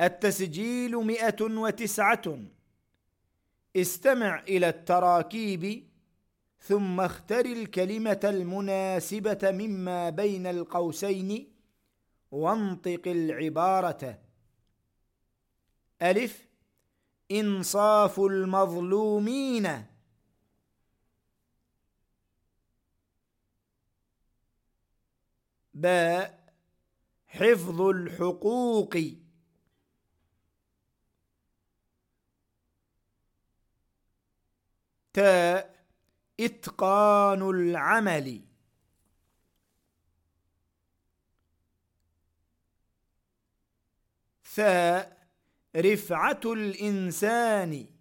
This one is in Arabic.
التسجيل مئة وتسعة. استمع إلى التراكيب ثم اختر الكلمة المناسبة مما بين القوسين وانطق العبارة. ألف. إنصاف المظلومين. باء. حفظ الحقوق. تاء إتقان العمل. ثاء رفعة الإنسان.